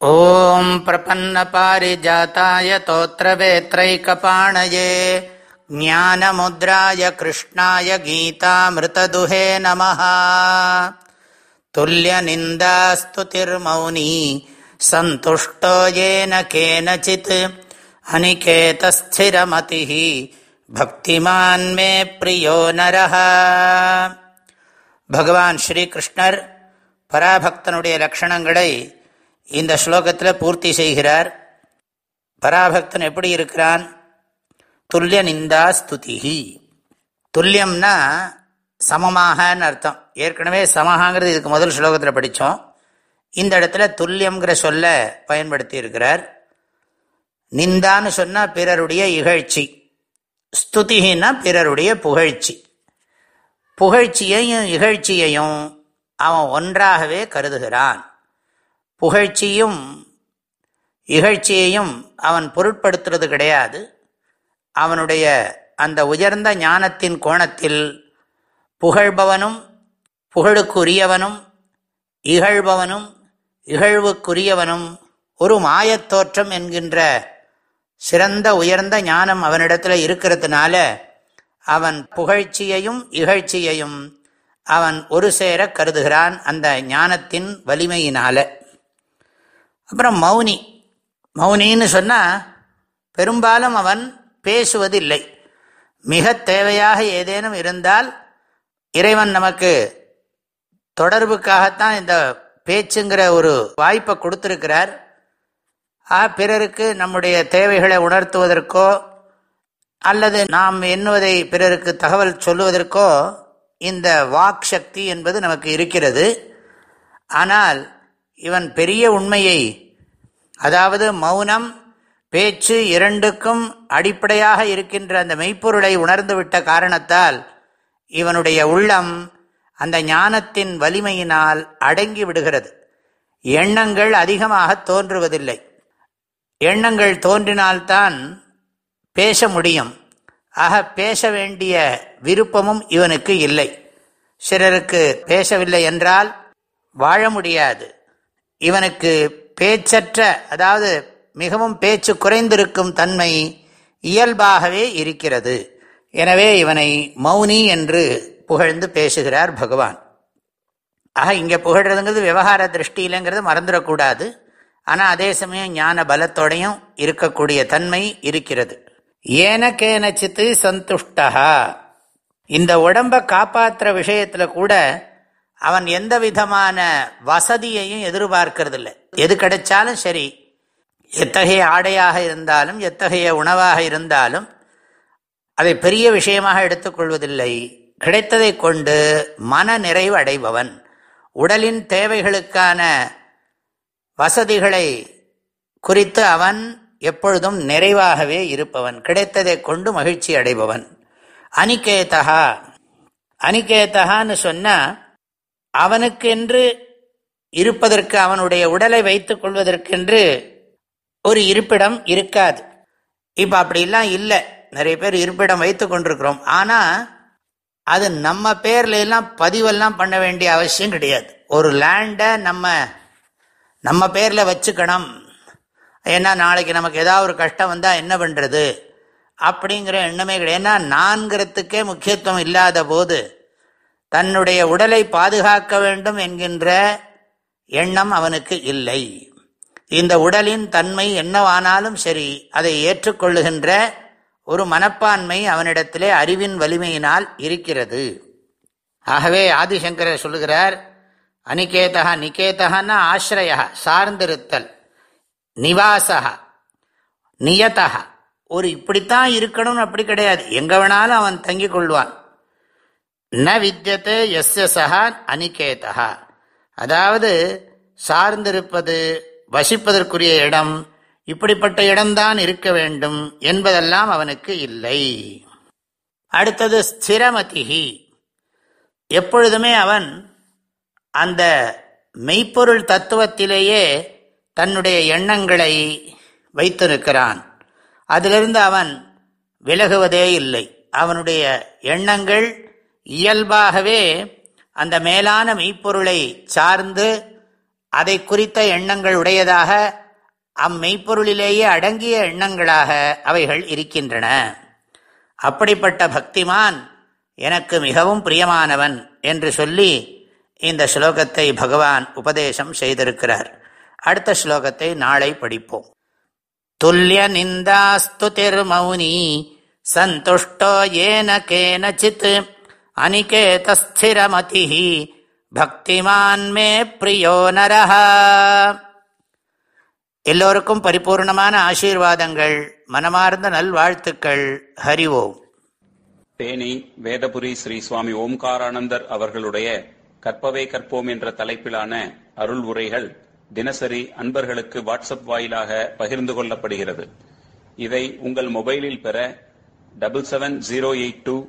ॐ प्रपन्नपारिजाताय तोत्रवेत्रैकपाणये ज्ञानमुद्राय कृष्णाय गीतामृतदुहे नमः तुल्यनिन्दास्तुतिर्मौनी सन्तुष्टो येन केनचित् अनिकेतस्थिरमतिः भक्तिमान् मे प्रियो नरः பகவான் ஸ்ரீகிருஷ்ணர் பராபக்தனுடைய லட்சணங்களை இந்த ஸ்லோகத்தில் பூர்த்தி செய்கிறார். பராபக்தன் எப்படி இருக்கிறான்? துல்லிய நிந்தா ஸ்துதிஹி. துல்லியம்னா சமமாகன்னு அர்த்தம். ஏற்கனவே சமஹாங்கிறது இதுக்கு முதல் ஸ்லோகத்தில் படித்தோம் இந்த இடத்துல துல்லியம்ங்கிற சொல்ல பயன்படுத்தி இருக்கிறார். நிந்தான்னு சொன்னால் பிறருடைய இகழ்ச்சி. ஸ்துதிகின்னா பிறருடைய புகழ்ச்சி. புகழ்ச்சியையும் இகழ்ச்சியையும் அவன் ஒன்றாகவே கருதுகிறான். புகழ்ச்சியும் இகழ்ச்சியையும் அவன் பொருட்படுத்துறது கிடையாது. அவனுடைய அந்த உயர்ந்த ஞானத்தின் கோணத்தில் புகழ்பவனும் புகழுக்குரியவனும் இகழ்பவனும் இகழ்வுக்குரியவனும் ஒரு மாயத்தோற்றம் என்கின்ற சிறந்த உயர்ந்த ஞானம் அவனிடத்தில் இருக்கிறதுனால அவன் புகழ்ச்சியையும் இகழ்ச்சியையும் அவன் ஒரு சேர கருதுகிறான் அந்த ஞானத்தின் வலிமையினால. அப்புறம் மௌனி. மௌனின்னு சொன்னால் பெரும்பாலும் அவன் பேசுவதில்லை. மிக தேவையாக ஏதேனும் இருந்தால் இறைவன் நமக்கு தொடர்புக்காகத்தான் இந்த பேச்சுங்கிற ஒரு வாய்ப்பை கொடுத்துருக்கிறார். ஆ பிறருக்கு நம்முடைய தேவைகளை உணர்த்துவதற்கோ அல்லது நாம் எண்ணுவதை பிறருக்கு தகவல் சொல்லுவதற்கோ இந்த வாக் சக்தி என்பது நமக்கு இருக்கிறது. ஆனால் இவன் பெரிய உண்மையை அதாவது மௌனம் பேச்சு இரண்டுக்கும் அடிப்படையாக இருக்கின்ற அந்த மெய்ப்பொருளை உணர்ந்துவிட்ட காரணத்தால் இவனுடைய உள்ளம் அந்த ஞானத்தின் வலிமையினால் அடங்கி விடுகிறது. எண்ணங்கள் அதிகமாக தோன்றுவதில்லை. எண்ணங்கள் தோன்றினால்தான் பேச முடியும். ஆக பேச வேண்டிய விருப்பமும் இவனுக்கு இல்லை. சிலருக்கு பேசவில்லை என்றால் வாழ முடியாது. இவனுக்கு பேச்சற்ற அதாவது மிகவும் பேச்சு குறைந்திருக்கும் தன்மை இயல்பாகவே இருக்கிறது. எனவே இவனை மௌனி என்று புகழ்ந்து பேசுகிறார் பகவான். ஆக இங்கே புகழ்றதுங்கிறது விவகார திருஷ்டியிலங்கிறது மறந்துடக்கூடாது. ஆனால் அதே சமயம் ஞான பலத்தோடையும் இருக்கக்கூடிய தன்மை இருக்கிறது. ஏன கேனச்சித்து சந்துஷ்டா இந்த உடம்பை காப்பாற்றுற விஷயத்தில் கூட அவன் எந்த விதமான வசதியையும் எதிர்பார்க்கறதில்லை. எது கிடைச்சாலும் சரி எத்தகைய ஆடையாக இருந்தாலும் எத்தகைய உணவாக இருந்தாலும் அதை பெரிய விஷயமாக எடுத்துக்கொள்வதில்லை. கிடைத்ததை கொண்டு மன நிறைவு அடைபவன். உடலின் தேவைகளுக்கான வசதிகளை குறித்து அவன் எப்பொழுதும் நிறைவாகவே இருப்பவன். கிடைத்ததை கொண்டு மகிழ்ச்சி அடைபவன். அனிகேதா அனிகேதகான்னு சொன்னால் அவனுக்கென்று இருப்பதற்கு அவனுடைய உடலை வைத்துக் கொள்வதற்கென்று ஒரு இருப்பிடம் இருக்காது. இப்ப அப்படிலாம் இல்லை. நிறைய பேர் இருப்பிடம் வைத்து கொண்டிருக்கிறோம். ஆனா அது நம்ம பேர்ல எல்லாம் பதிவெல்லாம் பண்ண வேண்டிய அவசியம் கிடையாது. ஒரு லேண்டை நம்ம நம்ம பேர்ல வச்சுக்கணும். ஏன்னா நாளைக்கு நமக்கு ஏதாவது ஒரு கஷ்டம் வந்தால் என்ன பண்ணுறது அப்படிங்கிற எண்ணமே கிடையாது. ஏன்னா நான்கிறதுக்கே முக்கியத்துவம் இல்லாத போது தன்னுடைய உடலை பாதுகாக்க வேண்டும் என்கின்ற எண்ணம் அவனுக்கு இல்லை. இந்த உடலின் தன்மை என்னவானாலும் சரி அதை ஏற்றுக்கொள்ளுகின்ற ஒரு மனப்பான்மை அவனிடத்திலே அறிவின் வலிமையினால் இருக்கிறது. ஆகவே ஆதிசங்கரர் சொல்லுகிறார் அனிகேதா நிகேதகன்னா ஆசிரயா சார்ந்திருத்தல் நிவாசா நியதா ஒரு இப்படித்தான் இருக்கணும்னு அப்படி கிடையாது. எங்க வேணாலும் அவன் தங்கி கொள்வான். ந வித்தியத்தை எஸ் சஹா அனிகேதா அதாவது சார்ந்திருப்பது வசிப்பதற்குரிய இடம் இப்படிப்பட்ட இடம்தான் இருக்க வேண்டும் என்பதெல்லாம் அவனுக்கு இல்லை. அடுத்தது ஸ்திரமதிகி எப்பொழுதுமே அவன் அந்த மெய்ப்பொருள் தத்துவத்திலேயே தன்னுடைய எண்ணங்களை வைத்திருக்கிறான். அதிலிருந்து அவன் விலகுவதே இல்லை. அவனுடைய எண்ணங்கள் இயல்பாகவே அந்த மேலான மெய்ப்பொருளை சார்ந்து அதை குறித்த எண்ணங்கள் உடையதாக அம்மெய்ப்பொருளிலேயே அடங்கிய எண்ணங்களாக அவைகள் இருக்கின்றன. அப்படிப்பட்ட பக்திமான் எனக்கு மிகவும் பிரியமானவன் என்று சொல்லி இந்த ஸ்லோகத்தை பகவான் உபதேசம் செய்திருக்கிறார். அடுத்த ஸ்லோகத்தை நாளை படிப்போம். துல்லிய நிந்தாஸ்து திருமௌனி சந்துஷ்டோ ஏன கேனச்சித் அனிகேதஸ்திரமதி பக்திமான் மே பிரியோ நரஹா எல்லோருக்கும் பரிபூர்ணமான ஆசீர்வாதங்கள் மனமார்ந்த நல்வாழ்த்துக்கள். ஹரி ஓம். தேனி வேதபுரி ஸ்ரீ சுவாமி ஓம்காரானந்தர் அவர்களுடைய கற்பவே கற்போம் என்ற தலைப்பிலான அருள் உரைகள் தினசரி அன்பர்களுக்கு வாட்ஸ்அப் வாயிலாக பகிர்ந்து கொள்ளப்படுகிறது. இதை உங்கள் மொபைலில் பெற double seven zero eight two